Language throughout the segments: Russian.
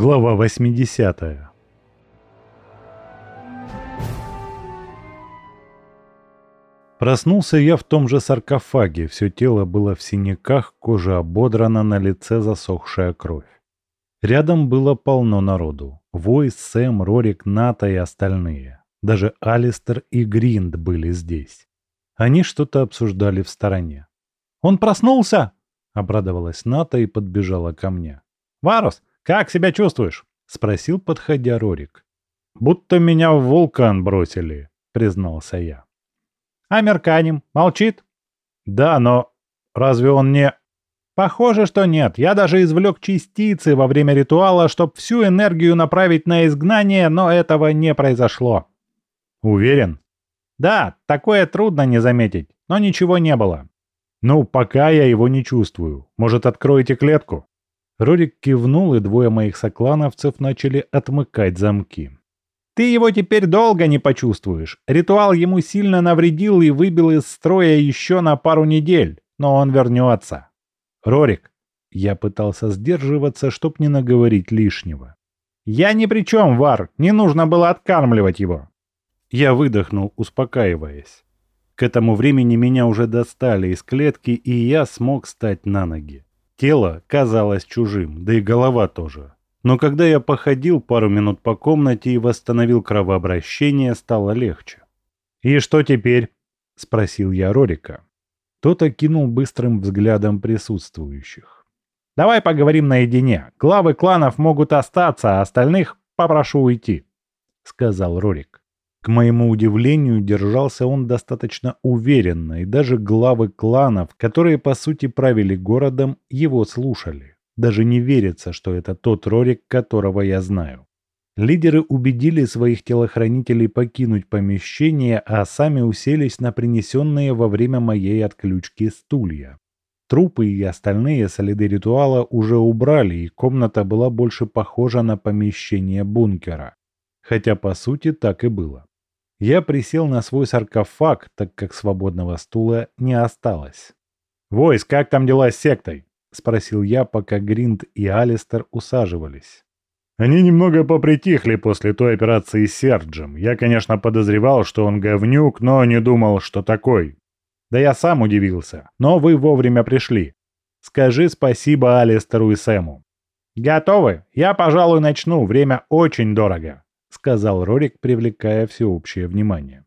Глава 80 Проснулся я в том же саркофаге, все тело было в синяках, кожа ободрана, на лице засохшая кровь. Рядом было полно народу. Войс, Сэм, Рорик, Ната и остальные. Даже Алистер и Гринд были здесь. Они что-то обсуждали в стороне. «Он проснулся!» — обрадовалась Ната и подбежала ко мне. «Варус, как себя чувствуешь?» — спросил, подходя Рорик. «Будто меня в вулкан бросили», — признался я. «А Мерканем? Молчит?» «Да, но разве он не...» «Похоже, что нет. Я даже извлек частицы во время ритуала, чтобы всю энергию направить на изгнание, но этого не произошло». «Уверен?» «Да, такое трудно не заметить, но ничего не было». «Ну, пока я его не чувствую. Может, откроете клетку?» Рорик кивнул, и двое моих соклановцев начали отмыкать замки. «Ты его теперь долго не почувствуешь. Ритуал ему сильно навредил и выбил из строя еще на пару недель, но он вернется». «Рорик!» Я пытался сдерживаться, чтоб не наговорить лишнего. «Я ни при чем, Вар. Не нужно было откармливать его. Я выдохнул, успокаиваясь. К этому времени меня уже достали из клетки, и я смог встать на ноги. Тело казалось чужим, да и голова тоже. Но когда я походил пару минут по комнате и восстановил кровообращение, стало легче. «И что теперь?» – спросил я Рорика. Тот окинул быстрым взглядом присутствующих. «Давай поговорим наедине. Главы кланов могут остаться, а остальных попрошу уйти», – сказал Рорик. К моему удивлению, держался он достаточно уверенно, и даже главы кланов, которые по сути правили городом, его слушали. Даже не верится, что это тот Рорик, которого я знаю. Лидеры убедили своих телохранителей покинуть помещение, а сами уселись на принесенные во время моей отключки стулья. Трупы и остальные следы ритуала уже убрали, и комната была больше похожа на помещение бункера. Хотя по сути так и было. Я присел на свой саркофаг, так как свободного стула не осталось. «Войс, как там дела с сектой?» — спросил я, пока Гринд и Алистер усаживались. Они немного попритихли после той операции с Серджем. Я, конечно, подозревал, что он говнюк, но не думал, что такой. Да я сам удивился. Но вы вовремя пришли. Скажи спасибо Алистеру и Сэму. Готовы? Я, пожалуй, начну. Время очень дорого. — сказал Рорик, привлекая всеобщее внимание.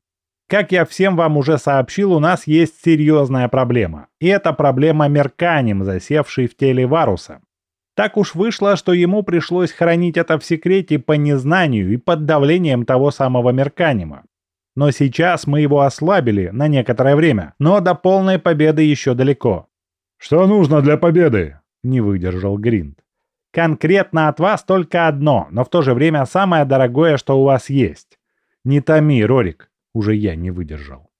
Как я всем вам уже сообщил, у нас есть серьезная проблема. И это проблема Мерканем, засевший в теле Варуса. Так уж вышло, что ему пришлось хранить это в секрете по незнанию и под давлением того самого Мерканима. Но сейчас мы его ослабили на некоторое время, но до полной победы еще далеко. «Что нужно для победы?» — не выдержал Гринд. Конкретно от вас только одно, но в то же время самое дорогое, что у вас есть. Не томи, Рорик, уже я не выдержал.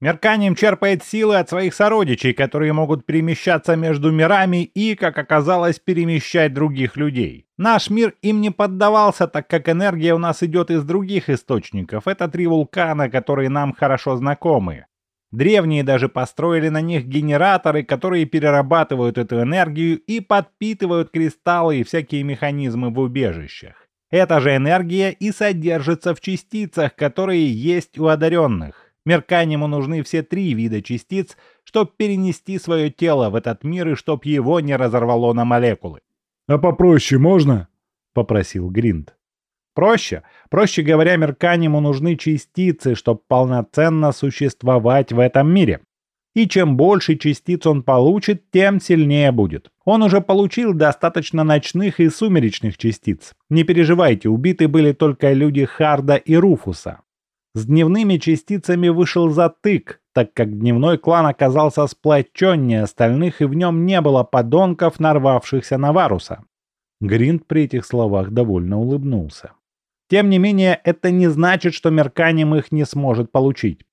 Мерканием черпает силы от своих сородичей, которые могут перемещаться между мирами и, как оказалось, перемещать других людей. Наш мир им не поддавался, так как энергия у нас идет из других источников. Это три вулкана, которые нам хорошо знакомы. Древние даже построили на них генераторы, которые перерабатывают эту энергию и подпитывают кристаллы и всякие механизмы в убежищах. Эта же энергия и содержится в частицах, которые есть у одаренных. Мерканиму нужны все три вида частиц, чтобы перенести свое тело в этот мир и чтоб его не разорвало на молекулы. «А попроще можно?» — попросил Гринд. Проще. Проще говоря, Мерканиму нужны частицы, чтобы полноценно существовать в этом мире. И чем больше частиц он получит, тем сильнее будет. Он уже получил достаточно ночных и сумеречных частиц. Не переживайте, убиты были только люди Харда и Руфуса. С дневными частицами вышел затык, так как дневной клан оказался сплоченнее остальных и в нем не было подонков, нарвавшихся на Варуса. Гринд при этих словах довольно улыбнулся. Тем не менее, это не значит, что Мерканем их не сможет получить.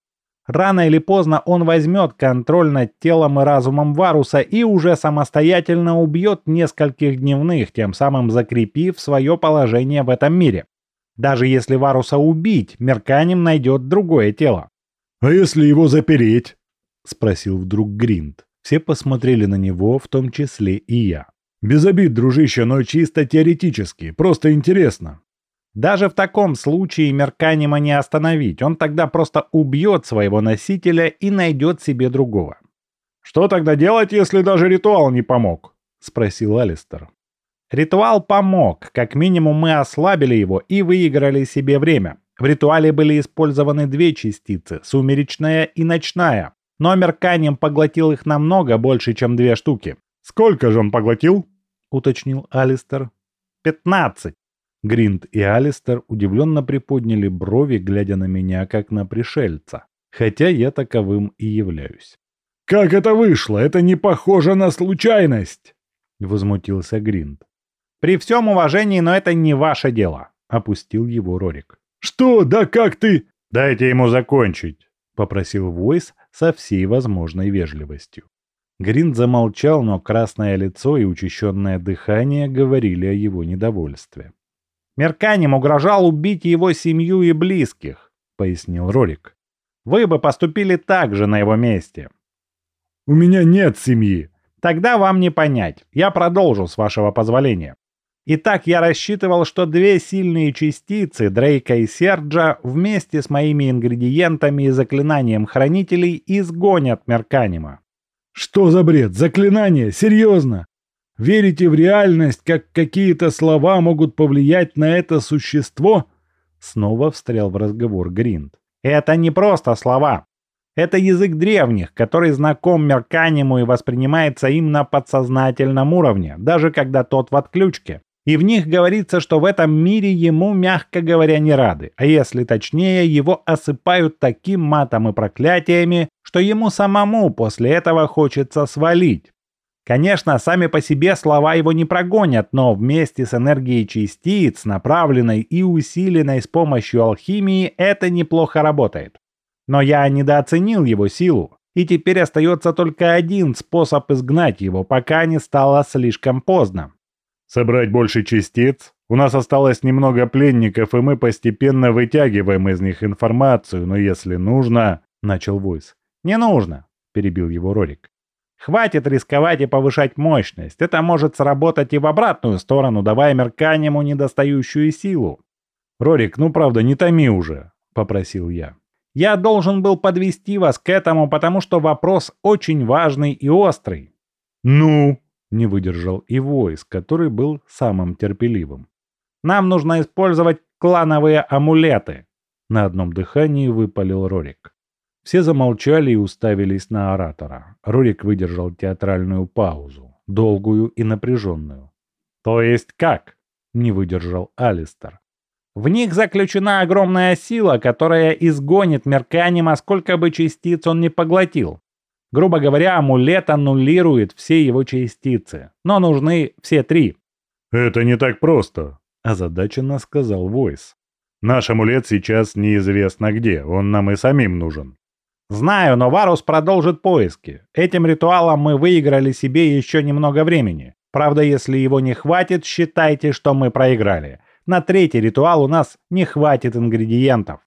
Рано или поздно он возьмет контроль над телом и разумом Варуса и уже самостоятельно убьет нескольких дневных, тем самым закрепив свое положение в этом мире. Даже если Варуса убить, Мерканем найдет другое тело. «А если его запереть?» — спросил вдруг Гринд. Все посмотрели на него, в том числе и я. Без обид, дружище, но чисто теоретически, просто интересно. Даже в таком случае Мерканима не остановить, он тогда просто убьет своего носителя и найдет себе другого. «Что тогда делать, если даже ритуал не помог?» — спросил Алистер. Ритуал помог, как минимум мы ослабили его и выиграли себе время. В ритуале были использованы две частицы, сумеречная и ночная, но Мерканим поглотил их намного больше, чем две штуки. «Сколько же он поглотил?» — уточнил Алистер. «Пятнадцать». Гринд и Алистер удивленно приподняли брови, глядя на меня, как на пришельца. Хотя я таковым и являюсь. «Как это вышло? Это не похоже на случайность!» — возмутился Гринд. «При всем уважении, но это не ваше дело», — опустил его Рорик. «Что? Да как ты?» «Дайте ему закончить», — попросил Войс со всей возможной вежливостью. Гринд замолчал, но красное лицо и учащенное дыхание говорили о его недовольстве. Мерканем угрожал убить его семью и близких», — пояснил Рорик. «Вы бы поступили так же на его месте». «У меня нет семьи». «Тогда вам не понять. Я продолжу, с вашего позволения. Итак, я рассчитывал, что две сильные частицы, Дрейка и Серджа, вместе с моими ингредиентами и заклинанием хранителей изгонят Мерканима. Что за бред? Заклинание? Серьезно? Верите в реальность, как какие-то слова могут повлиять на это существо?» Снова встрял в разговор Гринд. «Это не просто слова. Это язык древних, который знаком Мерканиму и воспринимается им на подсознательном уровне, даже когда тот в отключке. И в них говорится, что в этом мире ему, мягко говоря, не рады, а если точнее, его осыпают таким матом и проклятиями, что ему самому после этого хочется свалить. Конечно, сами по себе слова его не прогонят, но вместе с энергией частиц, направленной и усиленной с помощью алхимии, это неплохо работает. Но я недооценил его силу, и теперь остается только один способ изгнать его, пока не стало слишком поздно. Собрать больше частиц? У нас осталось немного пленников, и мы постепенно вытягиваем из них информацию, но если нужно...» — начал Войс. «Не нужно», — перебил его Рорик. Хватит рисковать и повышать мощность. Это может сработать и в обратную сторону, давая Мерканиму недостающую силу. «Рорик, ну правда, не томи уже», — попросил я. «Я должен был подвести вас к этому, потому что вопрос очень важный и острый». «Ну?» — не выдержал и Войс, который был самым терпеливым. «Нам нужно использовать клановые амулеты», — на одном дыхании выпалил Рорик. Все замолчали и уставились на оратора. Рурик выдержал театральную паузу, долгую и напряженную. «То есть как?» — не выдержал Алистер. «В них заключена огромная сила, которая изгонит Мерканима, сколько бы частиц он ни поглотил. Грубо говоря, амулет аннулирует все его частицы, но нужны все три». «Это не так просто», — озадаченно сказал Войс. «Наш амулет сейчас неизвестно где, он нам и самим нужен». Знаю, но Варус продолжит поиски. Этим ритуалом мы выиграли себе еще немного времени. Правда, если его не хватит, считайте, что мы проиграли. На третий ритуал у нас не хватит ингредиентов.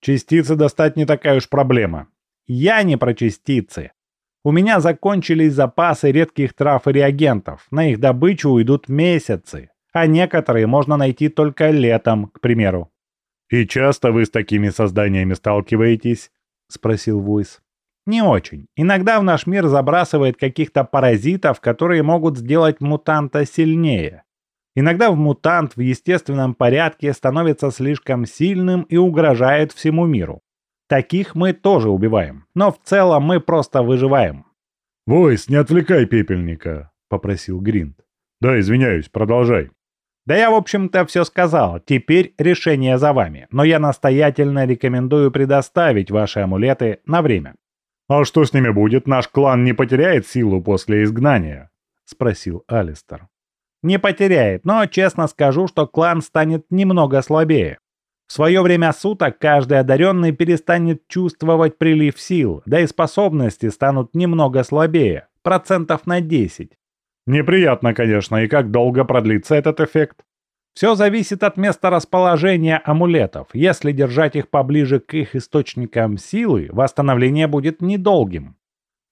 Частицы достать не такая уж проблема. Я не про частицы. У меня закончились запасы редких трав и реагентов. На их добычу уйдут месяцы. А некоторые можно найти только летом, к примеру. И часто вы с такими созданиями сталкиваетесь? — спросил Войс. «Не очень. Иногда в наш мир забрасывает каких-то паразитов, которые могут сделать мутанта сильнее. Иногда в мутант в естественном порядке становится слишком сильным и угрожает всему миру. Таких мы тоже убиваем, но в целом мы просто выживаем». «Войс, не отвлекай пепельника», — попросил Гринд. «Да, извиняюсь, продолжай». Да я, в общем-то, все сказал. Теперь решение за вами. Но я настоятельно рекомендую предоставить ваши амулеты на время. «А что с ними будет? Наш клан не потеряет силу после изгнания?» — спросил Алистер. «Не потеряет, но честно скажу, что клан станет немного слабее. В свое время суток каждый одаренный перестанет чувствовать прилив сил, да и способности станут немного слабее, процентов на 10. Неприятно, конечно, и как долго продлится этот эффект? Все зависит от места расположения амулетов. Если держать их поближе к их источникам силы, восстановление будет недолгим.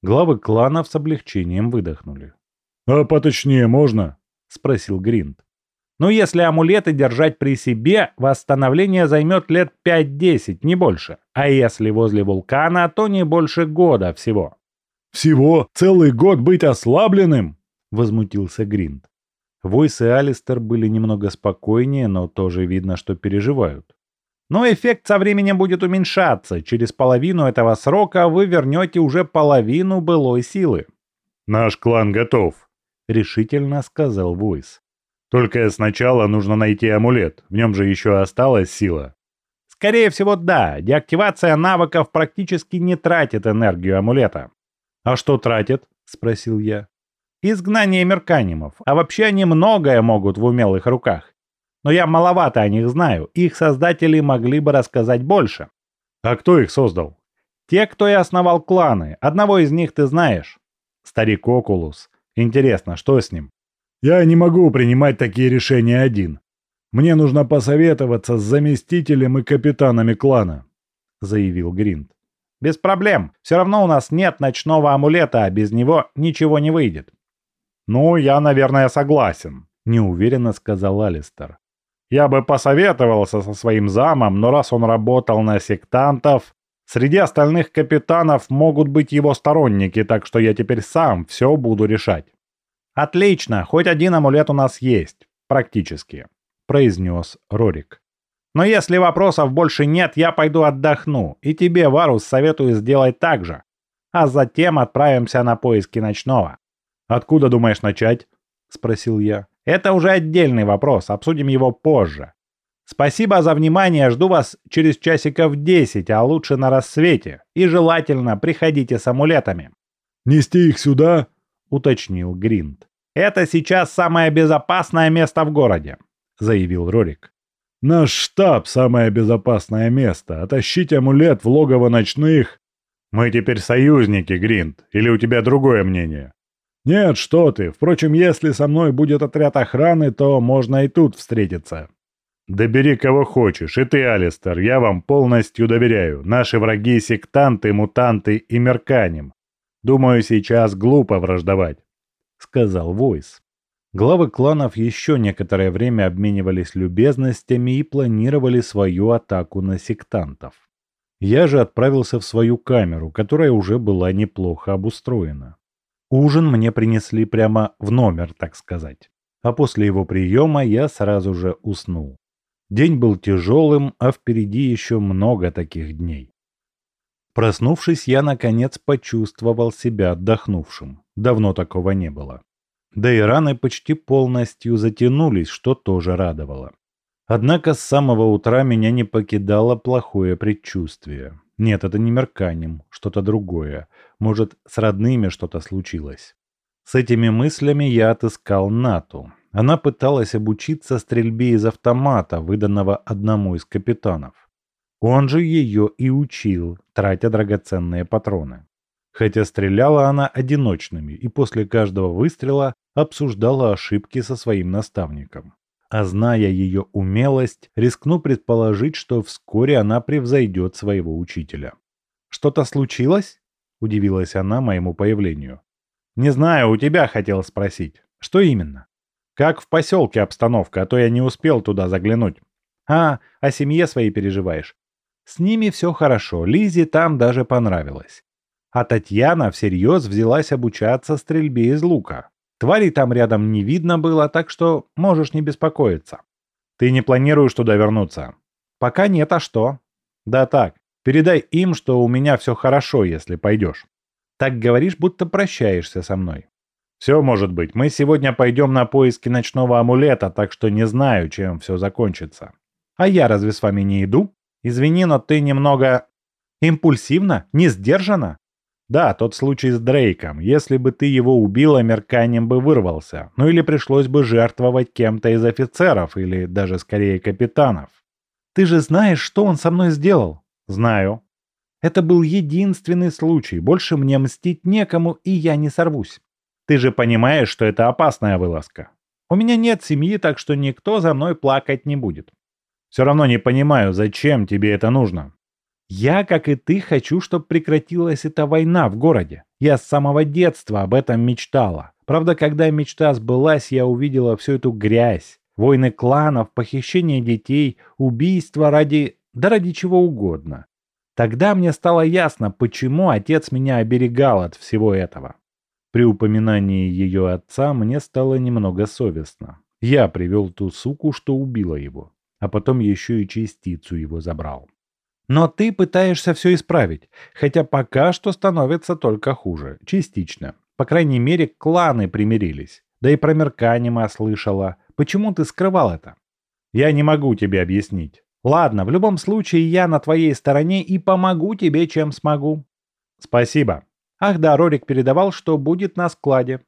Главы кланов с облегчением выдохнули. «А поточнее можно?» — спросил Гринд. «Ну, если амулеты держать при себе, восстановление займет лет 5-10, не больше. А если возле вулкана, то не больше года всего». «Всего? Целый год быть ослабленным?» — возмутился Гринд. Войс и Алистер были немного спокойнее, но тоже видно, что переживают. Но эффект со временем будет уменьшаться. Через половину этого срока вы вернете уже половину былой силы. «Наш клан готов», — решительно сказал Войс. «Только сначала нужно найти амулет. В нем же еще осталась сила». «Скорее всего, да. Деактивация навыков практически не тратит энергию амулета». «А что тратит?» — спросил я. «Изгнание мерканимов. А вообще они многое могут в умелых руках но я маловато о них знаю. Их создатели могли бы рассказать больше. А кто их создал? Те, кто и основал кланы. Одного из них ты знаешь. Старик Окулус. Интересно, что с ним? Я не могу принимать такие решения один. Мне нужно посоветоваться с заместителем и капитанами клана, заявил Гринд. Без проблем. Все равно у нас нет ночного амулета, а без него ничего не выйдет. Ну, я, наверное, согласен, неуверенно сказал Алистер. Я бы посоветовался со своим замом, но раз он работал на сектантов, среди остальных капитанов могут быть его сторонники, так что я теперь сам все буду решать. «Отлично, хоть один амулет у нас есть, практически», — произнес Рорик. «Но если вопросов больше нет, я пойду отдохну, и тебе, Варус, советую сделать так же. А затем отправимся на поиски ночного». «Откуда думаешь начать?» — спросил я. Это уже отдельный вопрос, обсудим его позже. Спасибо за внимание, жду вас через часиков 10, а лучше на рассвете. И желательно приходите с амулетами. «Нести их сюда?» — уточнил Гринд. «Это сейчас самое безопасное место в городе», — заявил Рорик. «Наш штаб — самое безопасное место. Отащить амулет в логово ночных...» «Мы теперь союзники, Гринд. Или у тебя другое мнение?» «Нет, что ты. Впрочем, если со мной будет отряд охраны, то можно и тут встретиться». «Да бери кого хочешь, и ты, Алистер, я вам полностью доверяю. Наши враги — сектанты, мутанты и мерканим. Думаю, сейчас глупо враждовать», — сказал Войс. Главы кланов еще некоторое время обменивались любезностями и планировали свою атаку на сектантов. Я же отправился в свою камеру, которая уже была неплохо обустроена. Ужин мне принесли прямо в номер, так сказать. А после его приема я сразу же уснул. День был тяжелым, а впереди еще много таких дней. Проснувшись, я наконец почувствовал себя отдохнувшим. Давно такого не было. Да и раны почти полностью затянулись, что тоже радовало. Однако с самого утра меня не покидало плохое предчувствие. Нет, это не мерканем, что-то другое. Может, с родными что-то случилось. С этими мыслями я отыскал Нату. Она пыталась обучиться стрельбе из автомата, выданного одному из капитанов. Он же ее и учил, тратя драгоценные патроны. Хотя стреляла она одиночными и после каждого выстрела обсуждала ошибки со своим наставником. А зная ее умелость, рискну предположить, что вскоре она превзойдет своего учителя. «Что-то случилось?» – удивилась она моему появлению. «Не знаю, у тебя хотел спросить. Что именно?» «Как в поселке обстановка, а то я не успел туда заглянуть». «А, о семье своей переживаешь?» «С ними все хорошо, Лизе там даже понравилось. А Татьяна всерьез взялась обучаться стрельбе из лука. Тварей там рядом не видно было, так что можешь не беспокоиться. Ты не планируешь туда вернуться? Пока нет, а что? Да так, передай им, что у меня все хорошо, если пойдешь. Так говоришь, будто прощаешься со мной. Все может быть. Мы сегодня пойдем на поиски ночного амулета, так что не знаю, чем все закончится. А я разве с вами не иду? Извини, но ты немного... Импульсивно? Не сдержанно? Да, тот случай с Дрейком. Если бы ты его убила, Мерканем бы вырвался. Ну или пришлось бы жертвовать кем-то из офицеров, или даже скорее капитанов. Ты же знаешь, что он со мной сделал? Знаю. Это был единственный случай. Больше мне мстить некому, и я не сорвусь. Ты же понимаешь, что это опасная вылазка. У меня нет семьи, так что никто за мной плакать не будет. Все равно не понимаю, зачем тебе это нужно. Я, как и ты, хочу, чтобы прекратилась эта война в городе. Я с самого детства об этом мечтала. Правда, когда мечта сбылась, я увидела всю эту грязь. Войны кланов, похищение детей, убийства ради... да ради чего угодно. Тогда мне стало ясно, почему отец меня оберегал от всего этого. При упоминании ее отца мне стало немного совестно. Я привел ту суку, что убила его, а потом еще и частицу его забрал. Но ты пытаешься все исправить, хотя пока что становится только хуже, частично. По крайней мере, кланы примирились. Да и про Мерканима слышала. Почему ты скрывал это? Я не могу тебе объяснить. Ладно, в любом случае я на твоей стороне и помогу тебе, чем смогу. Спасибо. Ах да, Рорик передавал, что будет на складе.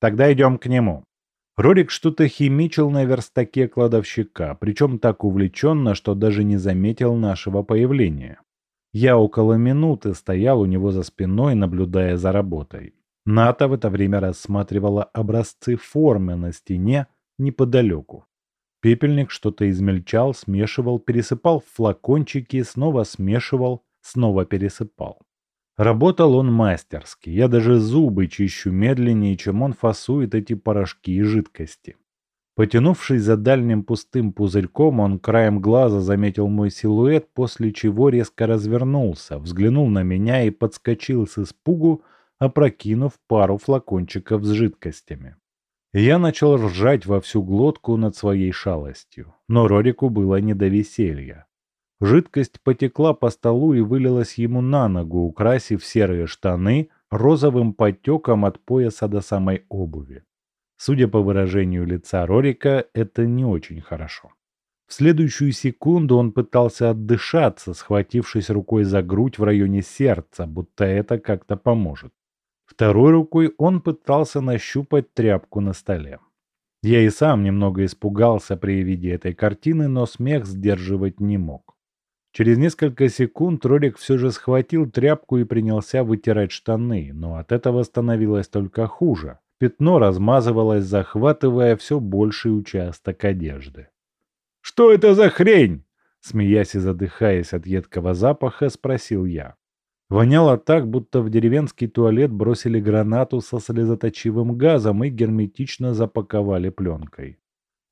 Тогда идем к нему. Рорик что-то химичил на верстаке кладовщика, причем так увлеченно, что даже не заметил нашего появления. Я около минуты стоял у него за спиной, наблюдая за работой. Ната в это время рассматривала образцы формы на стене неподалеку. Пепельник что-то измельчал, смешивал, пересыпал в флакончики, снова смешивал, снова пересыпал. Работал он мастерски, я даже зубы чищу медленнее, чем он фасует эти порошки и жидкости. Потянувшись за дальним пустым пузырьком, он краем глаза заметил мой силуэт, после чего резко развернулся, взглянул на меня и подскочил с испугу, опрокинув пару флакончиков с жидкостями. Я начал ржать во всю глотку над своей шалостью, но Рорику было не до веселья. Жидкость потекла по столу и вылилась ему на ногу, украсив серые штаны розовым потеком от пояса до самой обуви. Судя по выражению лица Рорика, это не очень хорошо. В следующую секунду он пытался отдышаться, схватившись рукой за грудь в районе сердца, будто это как-то поможет. Второй рукой он пытался нащупать тряпку на столе. Я и сам немного испугался при виде этой картины, но смех сдерживать не мог. Через несколько секунд Рорик все же схватил тряпку и принялся вытирать штаны, но от этого становилось только хуже. Пятно размазывалось, захватывая все больший участок одежды. «Что это за хрень?» Смеясь и задыхаясь от едкого запаха, спросил я. Воняло так, будто в деревенский туалет бросили гранату со слезоточивым газом и герметично запаковали пленкой.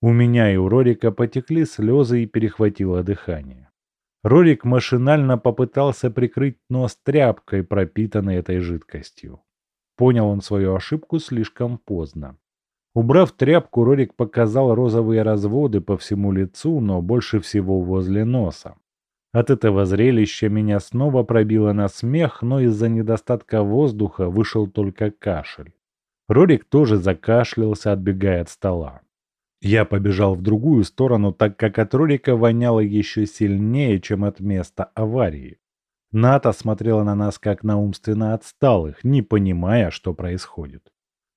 У меня и у Рорика потекли слезы и перехватило дыхание. Рорик машинально попытался прикрыть нос тряпкой, пропитанной этой жидкостью. Понял он свою ошибку слишком поздно. Убрав тряпку, Рорик показал розовые разводы по всему лицу, но больше всего возле носа. От этого зрелища меня снова пробило на смех, но из-за недостатка воздуха вышел только кашель. Рорик тоже закашлялся, отбегая от стола. Я побежал в другую сторону, так как от Рорика воняло еще сильнее, чем от места аварии. Ната смотрела на нас как на умственно отсталых, не понимая, что происходит.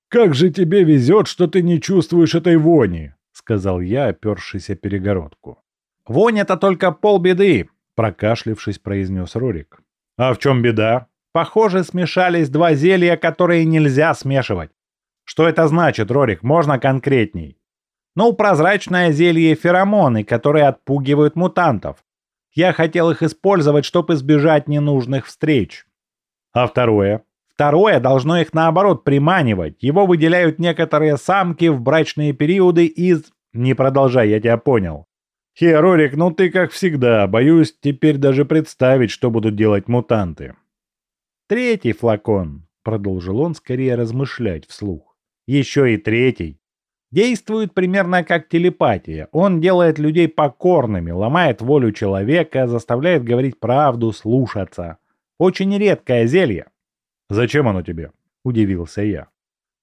«Как же тебе везет, что ты не чувствуешь этой вони!» — сказал я, опершись о перегородку. «Вонь — это только полбеды!» Прокашлившись, произнес Рорик. «А в чем беда?» «Похоже, смешались два зелья, которые нельзя смешивать». «Что это значит, Рорик? Можно конкретней?» «Ну, прозрачное зелье феромоны, которые отпугивают мутантов. Я хотел их использовать, чтобы избежать ненужных встреч». «А второе?» Второе должно их наоборот приманивать. Его выделяют некоторые самки в брачные периоды из... Не продолжай, я тебя понял. «Херорик, ну ты как всегда. Боюсь теперь даже представить, что будут делать мутанты». «Третий флакон», — продолжил он скорее размышлять вслух. «Еще и третий. Действует примерно как телепатия. Он делает людей покорными, ломает волю человека, заставляет говорить правду, слушаться. Очень редкое зелье». «Зачем оно тебе?» — удивился я.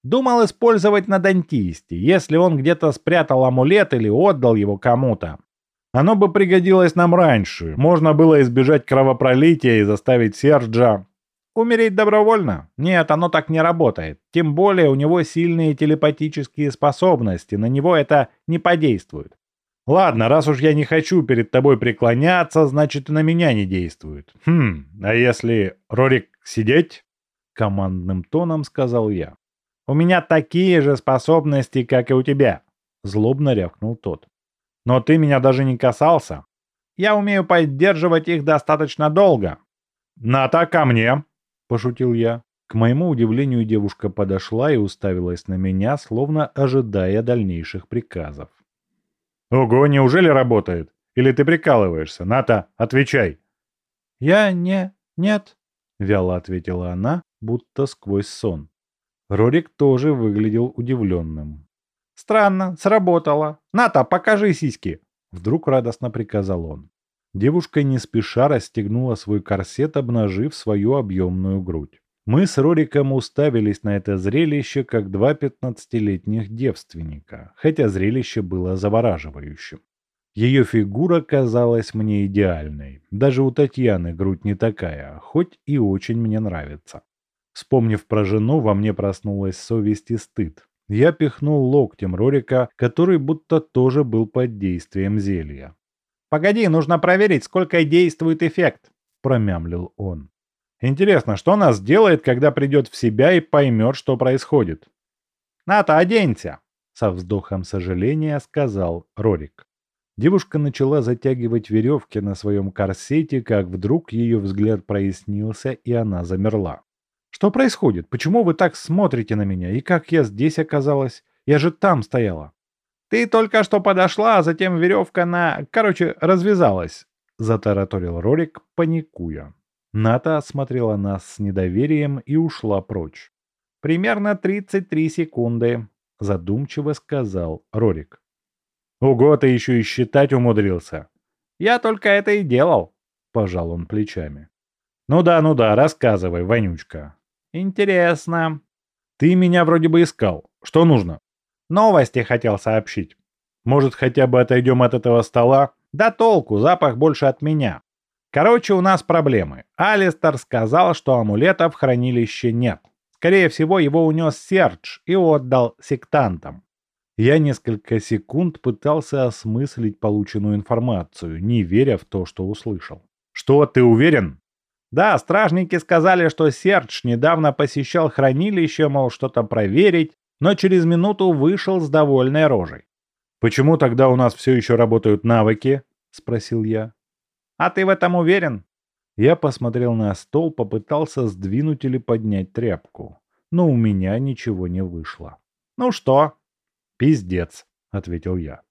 Думал использовать на дантисте, если он где-то спрятал амулет или отдал его кому-то. Оно бы пригодилось нам раньше. Можно было избежать кровопролития и заставить Серджа... Умереть добровольно? Нет, оно так не работает. Тем более у него сильные телепатические способности, на него это не подействует. Ладно, раз уж я не хочу перед тобой преклоняться, значит и на меня не действует. Хм, а если, Рорик, сидеть? Командным тоном сказал я. У меня такие же способности, как и у тебя. Злобно рявкнул тот. Но ты меня даже не касался. Я умею поддерживать их достаточно долго. «Ната, ко мне!» – пошутил я. К моему удивлению, девушка подошла и уставилась на меня, словно ожидая дальнейших приказов. «Ого, неужели работает? Или ты прикалываешься? Ната, отвечай!» «Я не... нет», — вяло ответила она, будто сквозь сон. Рорик тоже выглядел удивленным. «Странно, сработало. Ната, покажи сиськи!» Вдруг радостно приказал он. Девушка не спеша расстегнула свой корсет, обнажив свою объемную грудь. Мы с Рориком уставились на это зрелище, как два пятнадцатилетних девственника, хотя зрелище было завораживающим. Ее фигура казалась мне идеальной. Даже у Татьяны грудь не такая, хоть и очень мне нравится. Вспомнив про жену, во мне проснулась совесть и стыд. Я пихнул локтем Рорика, который будто тоже был под действием зелья. «Погоди, нужно проверить, сколько действует эффект», — промямлил он. «Интересно, что она сделает, когда придет в себя и поймет, что происходит?» «Ната, оденься!» — со вздохом сожаления сказал Рорик. Девушка начала затягивать веревки на своем корсете, как вдруг ее взгляд прояснился, и она замерла. Что происходит? Почему вы так смотрите на меня? И как я здесь оказалась? Я же там стояла. Ты только что подошла, а затем веревка на... Короче, развязалась. Затараторил Рорик, паникуя. Ната осмотрела нас с недоверием и ушла прочь. «Примерно 33 секунды», — задумчиво сказал Рорик. «Ого, ты еще и считать умудрился!» «Я только это и делал», — пожал он плечами. «Ну да, ну да, рассказывай, Вонючка. «Интересно». «Ты меня вроде бы искал. Что нужно?» «Новости хотел сообщить». «Может, хотя бы отойдем от этого стола?» «Да толку, запах больше от меня». Короче, у нас проблемы. Алистер сказал, что амулета в хранилище нет. Скорее всего, его унес Сердж и отдал сектантам. Я несколько секунд пытался осмыслить полученную информацию, не веря в то, что услышал. «Что, ты уверен?» Да, стражники сказали, что Сердж недавно посещал хранилище, мол, что-то проверить, но через минуту вышел с довольной рожей. «Почему тогда у нас все еще работают навыки?» — спросил я. «А ты в этом уверен?» Я посмотрел на стол, попытался сдвинуть или поднять тряпку, но у меня ничего не вышло. «Ну что?» «Пиздец», — ответил я.